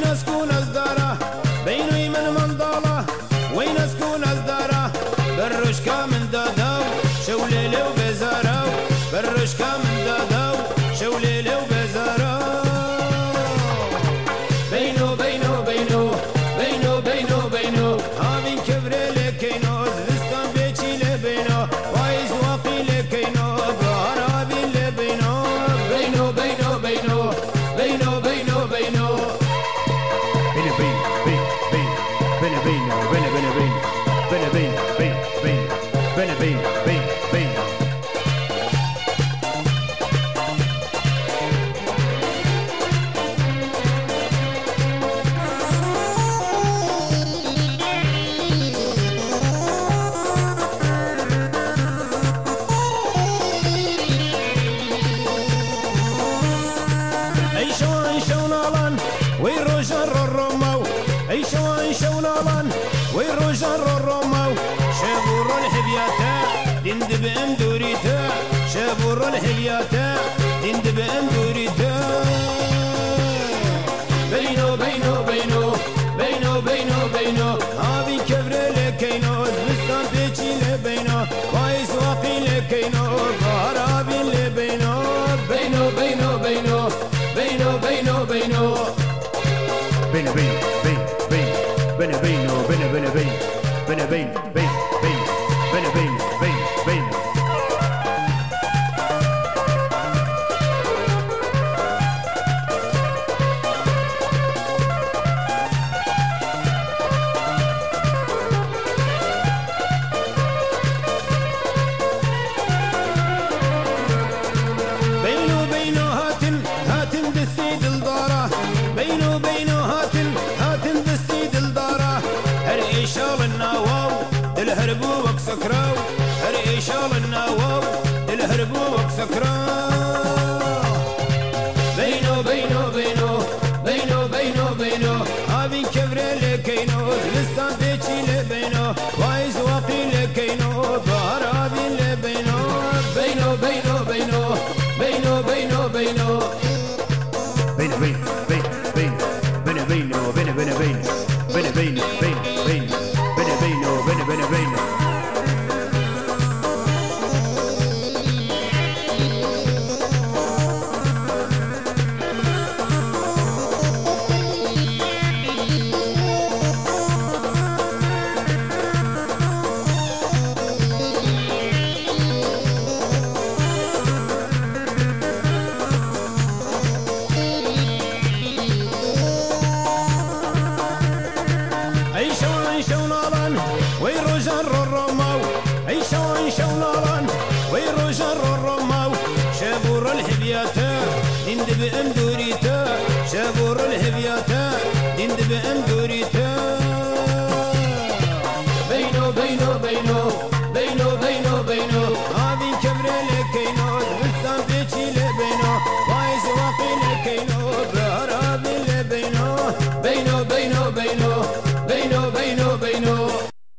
وين اسكن ازداره بيني من منضاله وين اسكن ازداره بالرشكه من دادو شوليلي وبزاره بالرشكه من ويرو جر الرماو عيشوا عيشوا لالان ويرو شابور الحبياتا دندب شابور الحبياتا دندب Vem bem, bem. هربو وكسكراو بينو بينو بينو بينو بينو بينو هابين كبر لكينو زلستان بيتشي لبينو وايز واقي لكينو بهر هابين لبينو بينو بينو بينو بينو بينو بينو Bene bene, bene bene, bene bene, bene bene, bene bene, bene bene, bene bene, دند بأم دوريتا شابور الهبياتا دند بأم دوريتا.